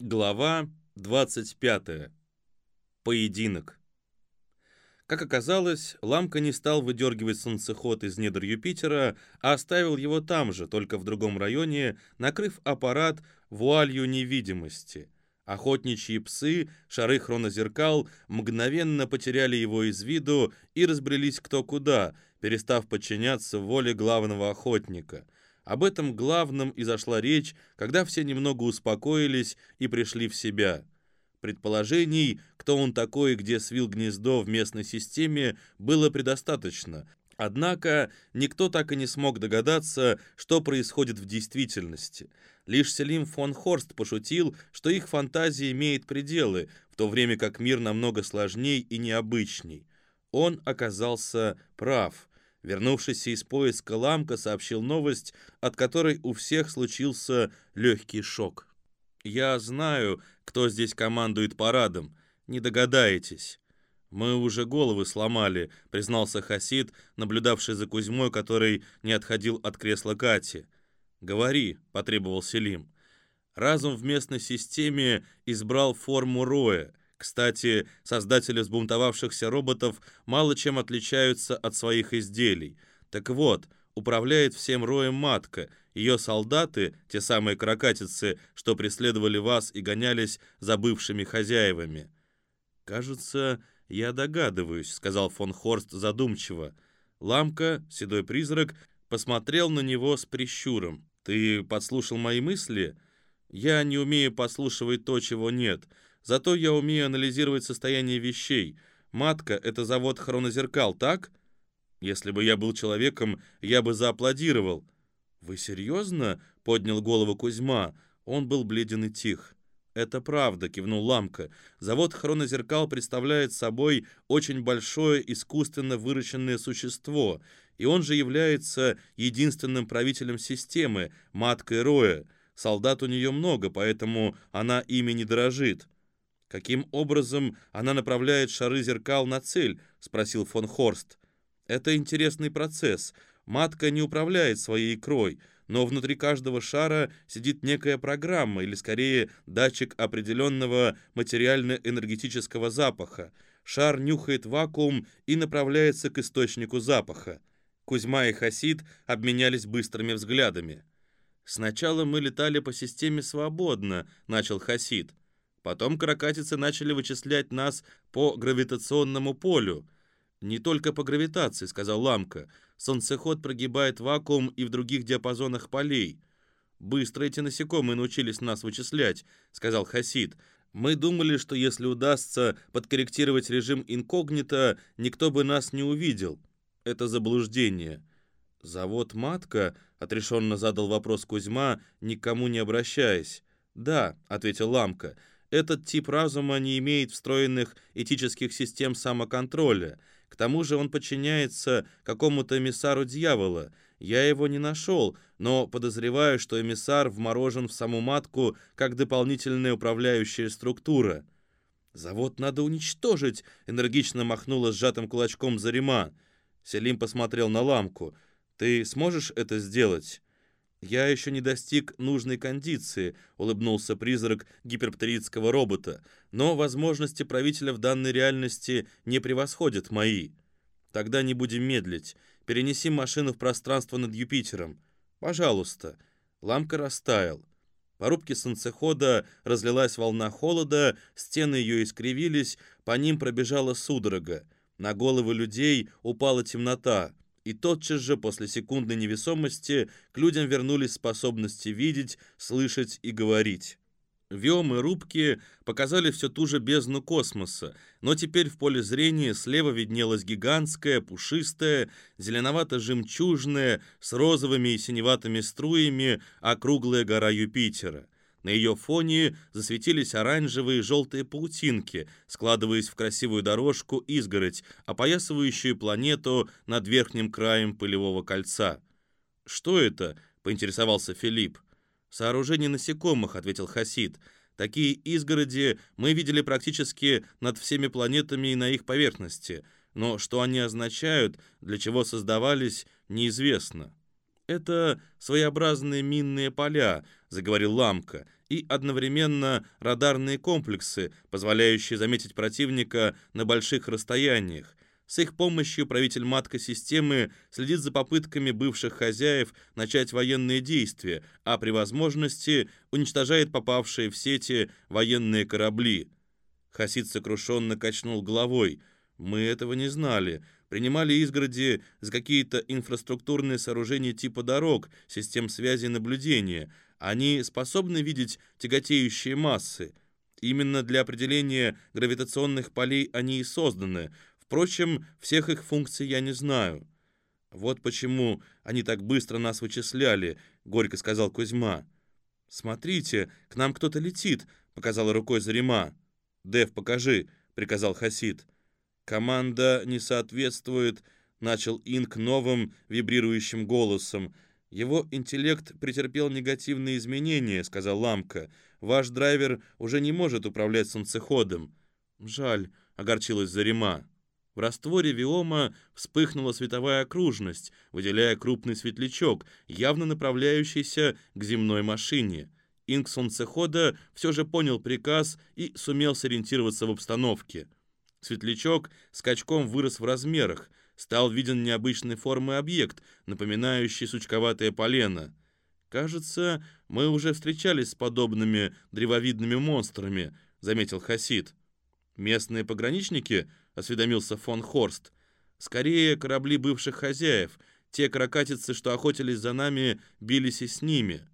Глава 25. Поединок. Как оказалось, Ламка не стал выдергивать солнцеход из недр Юпитера, а оставил его там же, только в другом районе, накрыв аппарат вуалью невидимости. Охотничьи псы, шары хронозеркал, мгновенно потеряли его из виду и разбрелись кто куда, перестав подчиняться воле главного охотника — об этом главном и зашла речь, когда все немного успокоились и пришли в себя. Предположений, кто он такой и где свил гнездо в местной системе, было предостаточно. Однако никто так и не смог догадаться, что происходит в действительности. Лишь Селим фон Хорст пошутил, что их фантазия имеет пределы, в то время как мир намного сложней и необычней. Он оказался прав. Вернувшийся из поиска Ламка сообщил новость, от которой у всех случился легкий шок. «Я знаю, кто здесь командует парадом. Не догадаетесь». «Мы уже головы сломали», — признался Хасид, наблюдавший за Кузьмой, который не отходил от кресла Кати. «Говори», — потребовал Селим. Разум в местной системе избрал форму роя. Кстати, создатели сбунтовавшихся роботов мало чем отличаются от своих изделий. Так вот, управляет всем роем матка. Ее солдаты, те самые крокатицы, что преследовали вас и гонялись за бывшими хозяевами. «Кажется, я догадываюсь», — сказал фон Хорст задумчиво. Ламка, седой призрак, посмотрел на него с прищуром. «Ты подслушал мои мысли?» «Я не умею подслушивать то, чего нет». Зато я умею анализировать состояние вещей. Матка — это завод хронозеркал, так? Если бы я был человеком, я бы зааплодировал. «Вы серьезно?» — поднял голову Кузьма. Он был бледен и тих. «Это правда», — кивнул Ламка. «Завод хронозеркал представляет собой очень большое искусственно выращенное существо, и он же является единственным правителем системы, маткой Роя. Солдат у нее много, поэтому она ими не дорожит». «Каким образом она направляет шары зеркал на цель?» — спросил фон Хорст. «Это интересный процесс. Матка не управляет своей икрой, но внутри каждого шара сидит некая программа, или скорее датчик определенного материально-энергетического запаха. Шар нюхает вакуум и направляется к источнику запаха. Кузьма и Хасид обменялись быстрыми взглядами. «Сначала мы летали по системе свободно», — начал Хасид. Потом каракатицы начали вычислять нас по гравитационному полю. «Не только по гравитации», — сказал Ламка. «Солнцеход прогибает вакуум и в других диапазонах полей». «Быстро эти насекомые научились нас вычислять», — сказал Хасид. «Мы думали, что если удастся подкорректировать режим инкогнито, никто бы нас не увидел. Это заблуждение». «Завод «Матка»?» — отрешенно задал вопрос Кузьма, никому не обращаясь. «Да», — ответил Ламка, — этот тип разума не имеет встроенных этических систем самоконтроля. К тому же он подчиняется какому-то эмиссару дьявола. Я его не нашел, но подозреваю, что эмиссар вморожен в саму матку как дополнительная управляющая структура. «Завод надо уничтожить!» — энергично махнула сжатым кулачком Зарима. Селим посмотрел на ламку. «Ты сможешь это сделать?» «Я еще не достиг нужной кондиции», — улыбнулся призрак гиперптеридского робота, «но возможности правителя в данной реальности не превосходят мои. Тогда не будем медлить. Перенеси машину в пространство над Юпитером. Пожалуйста». Ламка растаял. По рубке солнцехода разлилась волна холода, стены ее искривились, по ним пробежала судорога. На головы людей упала темнота — и тотчас же после секундной невесомости к людям вернулись способности видеть, слышать и говорить. Виом и рубки показали все ту же бездну космоса, но теперь в поле зрения слева виднелась гигантская, пушистая, зеленовато-жемчужная, с розовыми и синеватыми струями округлая гора Юпитера — на ее фоне засветились оранжевые и желтые паутинки, складываясь в красивую дорожку изгородь, опоясывающую планету над верхним краем пылевого кольца. «Что это?» — поинтересовался Филипп. «Сооружение насекомых», — ответил Хасид. «Такие изгороди мы видели практически над всеми планетами и на их поверхности, но что они означают, для чего создавались, неизвестно». «Это своеобразные минные поля», — заговорил Ламка. и одновременно радарные комплексы, позволяющие заметить противника на больших расстояниях. С их помощью правитель-матка системы следит за попытками бывших хозяев начать военные действия, а при возможности уничтожает попавшие в сети военные корабли. Хасид сокрушенно качнул головой. «Мы этого не знали. Принимали изгороди за какие-то инфраструктурные сооружения типа дорог, систем связи и наблюдения. Они способны видеть тяготеющие массы. Именно для определения гравитационных полей они и созданы. Впрочем, всех их функций я не знаю. Вот почему они так быстро нас вычисляли, горько сказал Кузьма. Смотрите, к нам кто-то летит, показала рукой Зарима. Дев, покажи, приказал Хасид. Команда не соответствует, начал Инк новым вибрирующим голосом. «Его интеллект претерпел негативные изменения», — сказал Ламка. «Ваш драйвер уже не может управлять солнцеходом». «Жаль», — огорчилась Зарима. В растворе виома вспыхнула световая окружность, выделяя крупный светлячок, явно направляющийся к земной машине. Инк солнцехода все же понял приказ и сумел сориентироваться в обстановке. Светлячок скачком вырос в размерах, стал виден необычной формы объект, напоминающий сучковатое полено. «Кажется, мы уже встречались с подобными древовидными монстрами», — заметил Хасид. «Местные пограничники?» — осведомился фон Хорст. «Скорее, корабли бывших хозяев. Те каракатицы, что охотились за нами, бились и с ними».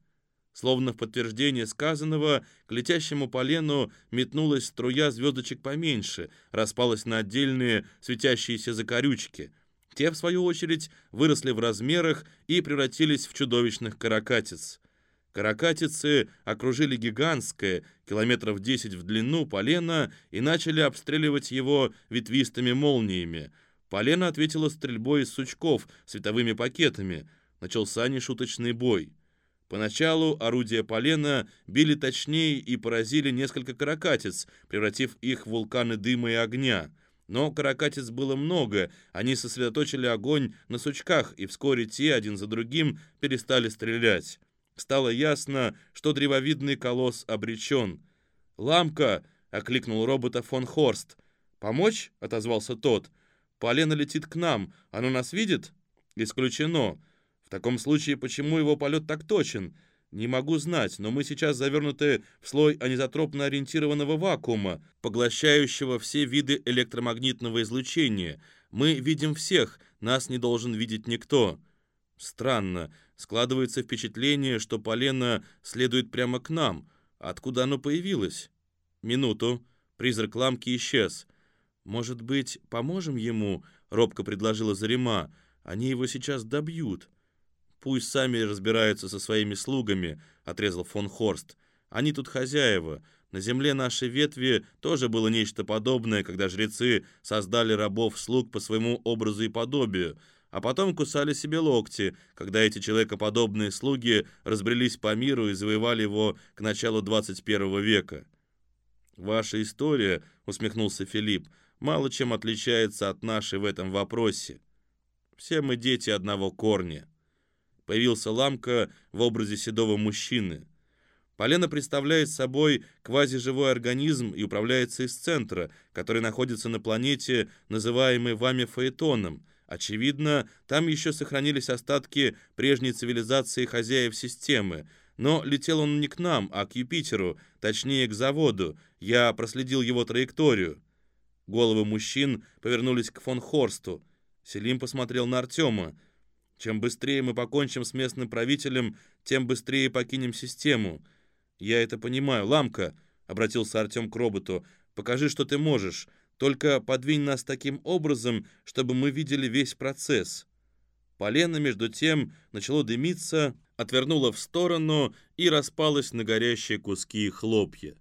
Словно в подтверждение сказанного, к летящему полену метнулась струя звездочек поменьше, распалась на отдельные светящиеся закорючки. Те, в свою очередь, выросли в размерах и превратились в чудовищных каракатиц. Каракатицы окружили гигантское, километров 10 в длину, полено и начали обстреливать его ветвистыми молниями. Полено ответило стрельбой из сучков, световыми пакетами. Начался нешуточный бой. Поначалу орудия полена били точнее и поразили несколько каракатиц, превратив их в вулканы дыма и огня. Но каракатиц было много, они сосредоточили огонь на сучках, и вскоре те, один за другим, перестали стрелять. Стало ясно, что древовидный колосс обречен. «Ламка!» — окликнул робота фон Хорст. «Помочь?» — отозвался тот. «Полено летит к нам. Оно нас видит?» «Исключено. Таком случае, почему его полет так точен? Не могу знать, но мы сейчас завернуты в слой анизотропно ориентированного вакуума, поглощающего все виды электромагнитного излучения. Мы видим всех, нас не должен видеть никто. Странно. Складывается впечатление, что полено следует прямо к нам. Откуда оно появилось? Минуту. Призрак ламки исчез. «Может быть, поможем ему?» — робко предложила Зарима. «Они его сейчас добьют». «Пусть сами разбираются со своими слугами», — отрезал фон Хорст. «Они тут хозяева. На земле нашей ветви тоже было нечто подобное, когда жрецы создали рабов-слуг по своему образу и подобию, а потом кусали себе локти, когда эти человекоподобные слуги разбрелись по миру и завоевали его к началу 21 века». «Ваша история», — усмехнулся Филипп, — «мало чем отличается от нашей в этом вопросе. Все мы дети одного корня». Появился ламка в образе седого мужчины. Полено представляет собой квазиживой организм и управляется из центра, который находится на планете, называемой вами Фаэтоном. Очевидно, там еще сохранились остатки прежней цивилизации хозяев системы, но летел он не к нам, а к Юпитеру, точнее к заводу. Я проследил его траекторию. Головы мужчин повернулись к фон Хорсту. Селим посмотрел на Артема. Чем быстрее мы покончим с местным правителем, тем быстрее покинем систему. Я это понимаю. Ламка, обратился Артем к роботу, покажи, что ты можешь. Только подвинь нас таким образом, чтобы мы видели весь процесс. Полено, между тем, начало дымиться, отвернуло в сторону и распалось на горящие куски хлопья.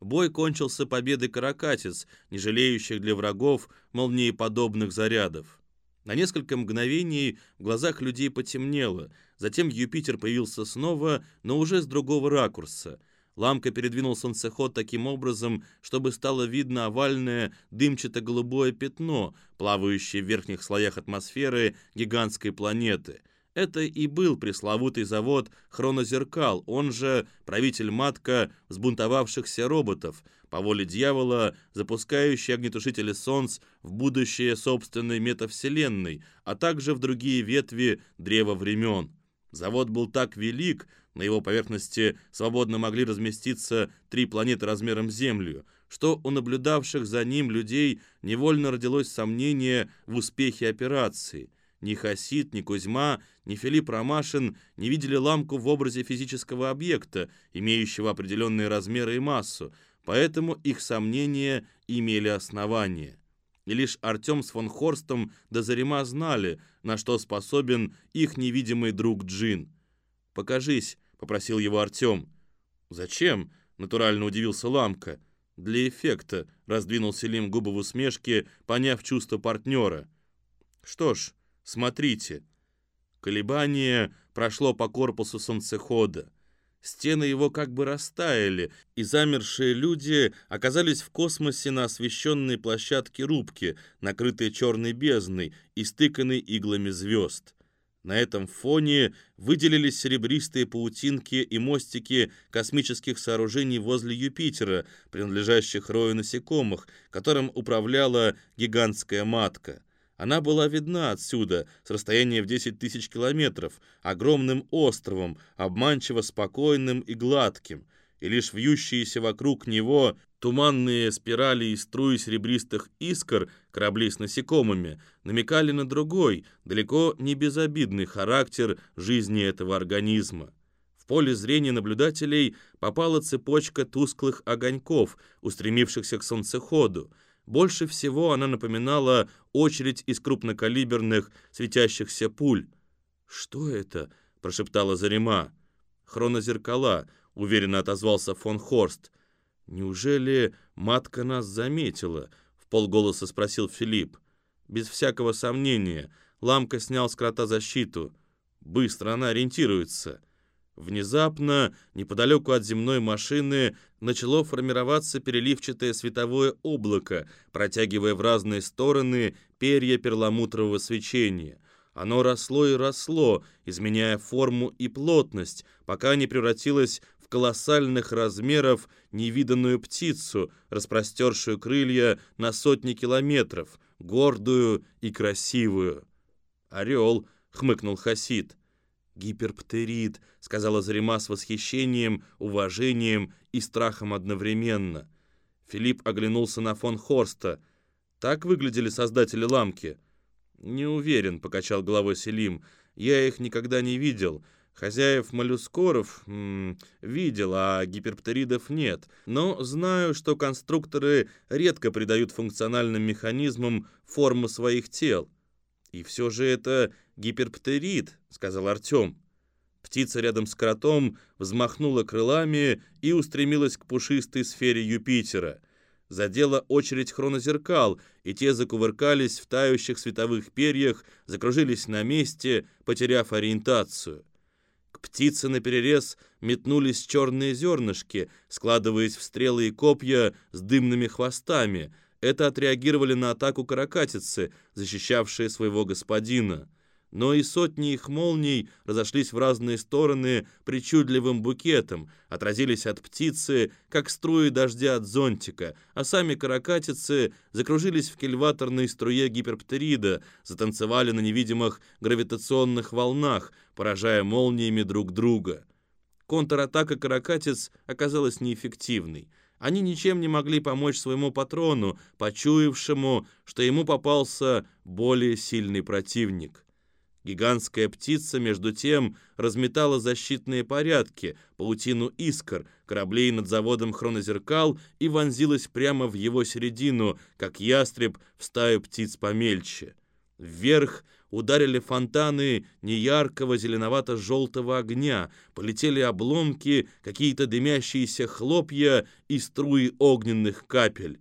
Бой кончился победой каракатиц, не жалеющих для врагов молниеподобных зарядов. На несколько мгновений в глазах людей потемнело, затем Юпитер появился снова, но уже с другого ракурса. Ламка передвинул солнцеход таким образом, чтобы стало видно овальное дымчато-голубое пятно, плавающее в верхних слоях атмосферы гигантской планеты. Это и был пресловутый завод «Хронозеркал», он же правитель-матка взбунтовавшихся роботов, по воле дьявола, запускающий огнетушители солнц в будущее собственной метавселенной, а также в другие ветви древа времен. Завод был так велик, на его поверхности свободно могли разместиться три планеты размером с Землю, что у наблюдавших за ним людей невольно родилось сомнение в успехе операции – ни Хасид, ни Кузьма, ни Филипп Ромашин не видели ламку в образе физического объекта, имеющего определенные размеры и массу, поэтому их сомнения имели основание. И лишь Артем с фон Хорстом до Зарима знали, на что способен их невидимый друг Джин. «Покажись», — попросил его Артем. «Зачем?» — натурально удивился Ламка. «Для эффекта», — раздвинул Селим губы в усмешке, поняв чувство партнера. «Что ж, Смотрите. Колебание прошло по корпусу солнцехода. Стены его как бы растаяли, и замершие люди оказались в космосе на освещенной площадке рубки, накрытой черной бездной и стыканной иглами звезд. На этом фоне выделились серебристые паутинки и мостики космических сооружений возле Юпитера, принадлежащих рою насекомых, которым управляла гигантская матка. Она была видна отсюда, с расстояния в 10 тысяч километров, огромным островом, обманчиво спокойным и гладким, и лишь вьющиеся вокруг него туманные спирали и струи серебристых искр кораблей с насекомыми намекали на другой, далеко не безобидный характер жизни этого организма. В поле зрения наблюдателей попала цепочка тусклых огоньков, устремившихся к солнцеходу, больше всего она напоминала очередь из крупнокалиберных светящихся пуль. «Что это?» — прошептала Зарима. «Хронозеркала», — уверенно отозвался фон Хорст. «Неужели матка нас заметила?» — в полголоса спросил Филипп. «Без всякого сомнения. Ламка снял с крота защиту. Быстро она ориентируется». Внезапно, неподалеку от земной машины, начало формироваться переливчатое световое облако, протягивая в разные стороны перья перламутрового свечения. Оно росло и росло, изменяя форму и плотность, пока не превратилось в колоссальных размеров невиданную птицу, распростершую крылья на сотни километров, гордую и красивую. «Орел», — хмыкнул Хасид, «Гиперптерид», — сказала Зарима с восхищением, уважением и страхом одновременно. Филипп оглянулся на фон Хорста. «Так выглядели создатели ламки?» «Не уверен», — покачал головой Селим. «Я их никогда не видел. Хозяев моллюскоров м -м, видел, а гиперптеридов нет. Но знаю, что конструкторы редко придают функциональным механизмам форму своих тел. И все же это гиперптерид», — сказал Артем. Птица рядом с кротом взмахнула крылами и устремилась к пушистой сфере Юпитера. Задела очередь хронозеркал, и те закувыркались в тающих световых перьях, закружились на месте, потеряв ориентацию. К птице наперерез метнулись черные зернышки, складываясь в стрелы и копья с дымными хвостами. Это отреагировали на атаку каракатицы, защищавшие своего господина но и сотни их молний разошлись в разные стороны причудливым букетом, отразились от птицы, как струи дождя от зонтика, а сами каракатицы закружились в кильваторной струе гиперптерида, затанцевали на невидимых гравитационных волнах, поражая молниями друг друга. Контратака каракатиц оказалась неэффективной. Они ничем не могли помочь своему патрону, почуявшему, что ему попался более сильный противник. Гигантская птица, между тем, разметала защитные порядки, паутину искр, кораблей над заводом хронозеркал и вонзилась прямо в его середину, как ястреб в стаю птиц помельче. Вверх ударили фонтаны неяркого зеленовато-желтого огня, полетели обломки, какие-то дымящиеся хлопья и струи огненных капель.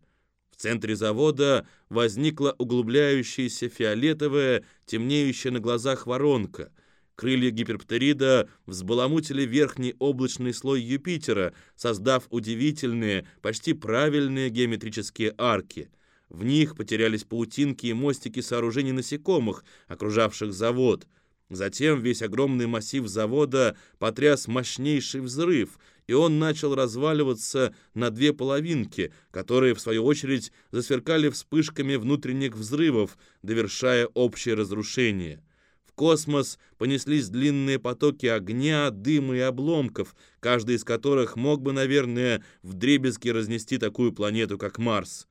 В центре завода возникла углубляющаяся фиолетовая, темнеющая на глазах воронка. Крылья гиперптерида взбаламутили верхний облачный слой Юпитера, создав удивительные, почти правильные геометрические арки. В них потерялись паутинки и мостики сооружений насекомых, окружавших завод. Затем весь огромный массив завода потряс мощнейший взрыв, и он начал разваливаться на две половинки, которые, в свою очередь, засверкали вспышками внутренних взрывов, довершая общее разрушение. В космос понеслись длинные потоки огня, дыма и обломков, каждый из которых мог бы, наверное, вдребезги разнести такую планету, как Марс.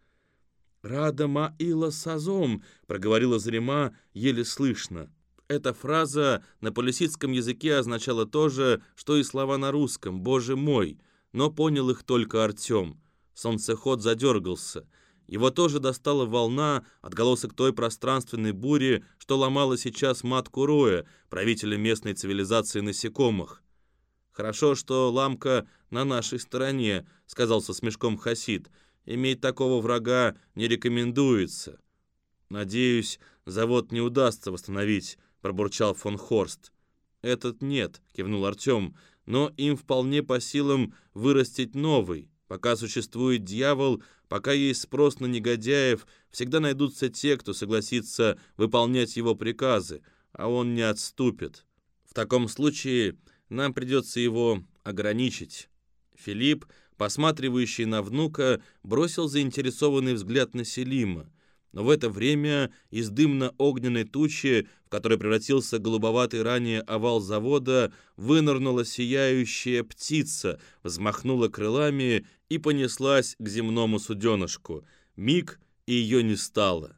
«Рада Маила Сазом», — проговорила Зарима еле слышно. Эта фраза на палесидском языке означала то же, что и слова на русском «Боже мой», но понял их только Артем. Солнцеход задергался. Его тоже достала волна, отголосок той пространственной бури, что ломала сейчас матку Роя, правителя местной цивилизации насекомых. «Хорошо, что ламка на нашей стороне», — сказал со смешком Хасид. «Иметь такого врага не рекомендуется. Надеюсь, завод не удастся восстановить — пробурчал фон Хорст. «Этот нет», — кивнул Артем, «но им вполне по силам вырастить новый. Пока существует дьявол, пока есть спрос на негодяев, всегда найдутся те, кто согласится выполнять его приказы, а он не отступит. В таком случае нам придется его ограничить». Филипп, посматривающий на внука, бросил заинтересованный взгляд на Селима. Но в это время из дымно-огненной тучи, в которой превратился голубоватый ранее овал завода, вынырнула сияющая птица, взмахнула крылами и понеслась к земному суденышку. Миг, и ее не стало.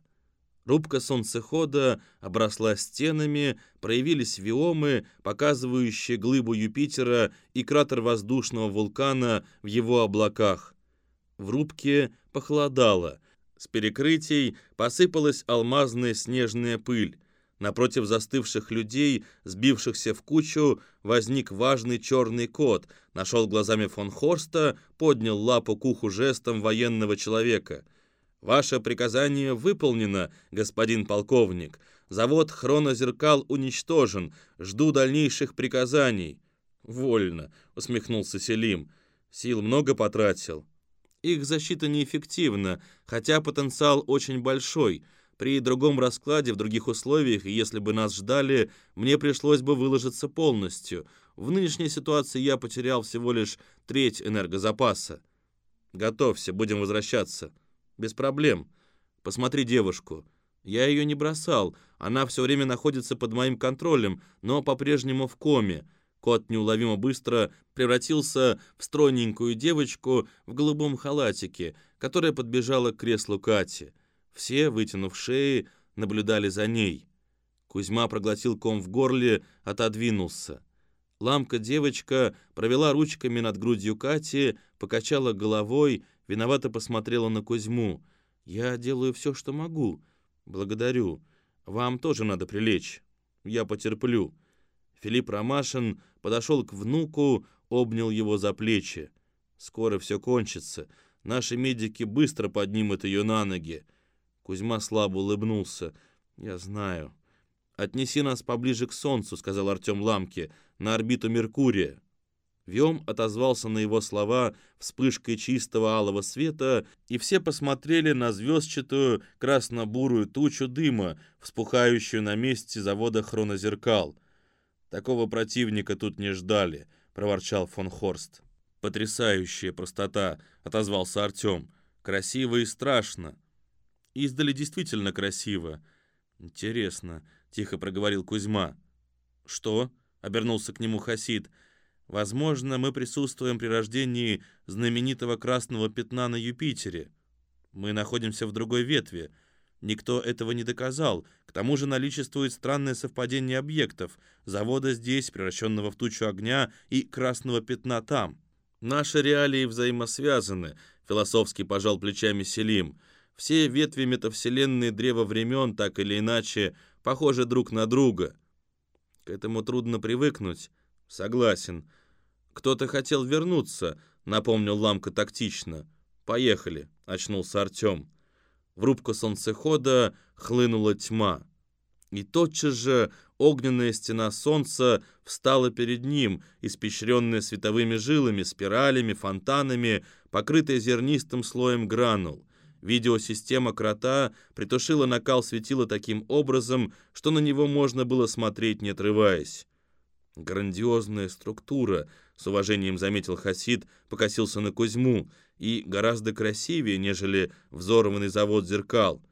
Рубка солнцехода обросла стенами, проявились виомы, показывающие глыбу Юпитера и кратер воздушного вулкана в его облаках. В рубке похолодало — с перекрытий посыпалась алмазная снежная пыль. Напротив застывших людей, сбившихся в кучу, возник важный черный кот, нашел глазами фон Хорста, поднял лапу к уху жестом военного человека. «Ваше приказание выполнено, господин полковник. Завод хронозеркал уничтожен. Жду дальнейших приказаний». «Вольно», — усмехнулся Селим. «Сил много потратил». Их защита неэффективна, хотя потенциал очень большой. При другом раскладе, в других условиях, если бы нас ждали, мне пришлось бы выложиться полностью. В нынешней ситуации я потерял всего лишь треть энергозапаса. Готовься, будем возвращаться. Без проблем. Посмотри девушку. Я ее не бросал, она все время находится под моим контролем, но по-прежнему в коме. Кот неуловимо быстро превратился в стройненькую девочку в голубом халатике, которая подбежала к креслу Кати. Все, вытянув шеи, наблюдали за ней. Кузьма проглотил ком в горле, отодвинулся. Ламка-девочка провела ручками над грудью Кати, покачала головой, виновато посмотрела на Кузьму. «Я делаю все, что могу. Благодарю. Вам тоже надо прилечь. Я потерплю». Филипп Ромашин подошел к внуку, обнял его за плечи. «Скоро все кончится. Наши медики быстро поднимут ее на ноги». Кузьма слабо улыбнулся. «Я знаю». «Отнеси нас поближе к Солнцу», — сказал Артем Ламке, — «на орбиту Меркурия». Вьем отозвался на его слова вспышкой чистого алого света, и все посмотрели на звездчатую красно-бурую тучу дыма, вспухающую на месте завода хронозеркал — Такого противника тут не ждали, проворчал фон Хорст. Потрясающая простота, отозвался Артем. Красиво и страшно. Издали действительно красиво. Интересно, тихо проговорил Кузьма. Что? обернулся к нему Хасид. Возможно, мы присутствуем при рождении знаменитого красного пятна на Юпитере. Мы находимся в другой ветви. Никто этого не доказал. К тому же наличествует странное совпадение объектов. Завода здесь, превращенного в тучу огня, и красного пятна там. Наши реалии взаимосвязаны, философски пожал плечами Селим. Все ветви метавселенной древа времен, так или иначе, похожи друг на друга. К этому трудно привыкнуть. Согласен. Кто-то хотел вернуться, напомнил Ламка тактично. Поехали, очнулся Артем. В рубку солнцехода хлынула тьма. И тотчас же огненная стена солнца встала перед ним, испещренная световыми жилами, спиралями, фонтанами, покрытая зернистым слоем гранул. Видеосистема крота притушила накал светила таким образом, что на него можно было смотреть, не отрываясь. Грандиозная структура, с уважением заметил Хасид, покосился на Кузьму, и гораздо красивее, нежели взорванный завод зеркал.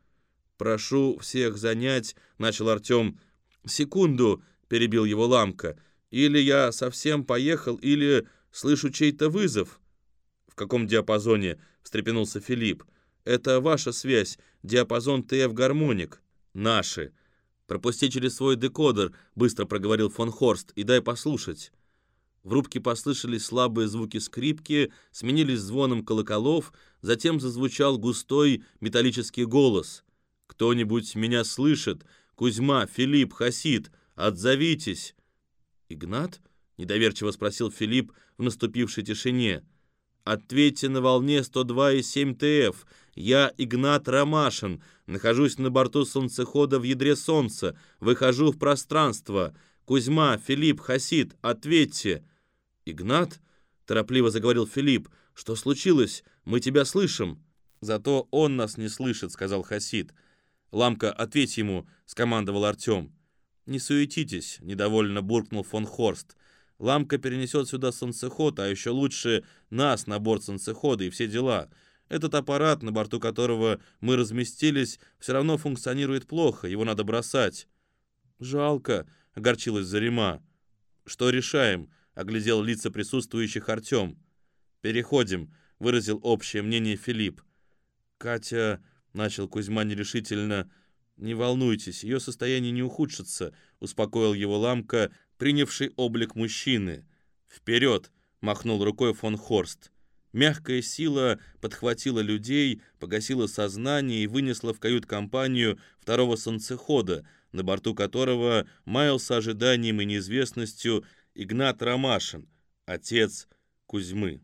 «Прошу всех занять», — начал Артем. «Секунду», — перебил его Ламка. «Или я совсем поехал, или слышу чей-то вызов». «В каком диапазоне?» — встрепенулся Филипп. «Это ваша связь, диапазон ТФ-гармоник». «Наши», «Пропусти через свой декодер», — быстро проговорил фон Хорст, — «и дай послушать». В рубке послышались слабые звуки скрипки, сменились звоном колоколов, затем зазвучал густой металлический голос. «Кто-нибудь меня слышит? Кузьма, Филипп, Хасид, отзовитесь!» «Игнат?» — недоверчиво спросил Филипп в наступившей тишине. «Ответьте на волне 102,7 ТФ. Я Игнат Ромашин, нахожусь на борту солнцехода в ядре Солнца, выхожу в пространство. Кузьма, Филипп, Хасид, ответьте!» «Игнат?» — торопливо заговорил Филипп. «Что случилось? Мы тебя слышим!» «Зато он нас не слышит», — сказал Хасид. «Ламка, ответь ему», — скомандовал Артем. «Не суетитесь», — недовольно буркнул фон Хорст. «Ламка перенесет сюда солнцеход, а еще лучше нас на борт солнцехода и все дела. Этот аппарат, на борту которого мы разместились, все равно функционирует плохо, его надо бросать». «Жалко», — огорчилась Зарима. «Что решаем?» — оглядел лица присутствующих Артем. «Переходим», — выразил общее мнение Филипп. «Катя», — начал Кузьма нерешительно, — «не волнуйтесь, ее состояние не ухудшится», — успокоил его Ламка, принявший облик мужчины. «Вперед!» — махнул рукой фон Хорст. Мягкая сила подхватила людей, погасила сознание и вынесла в кают-компанию второго солнцехода, на борту которого маялся ожиданием и неизвестностью Игнат Ромашин, отец Кузьмы.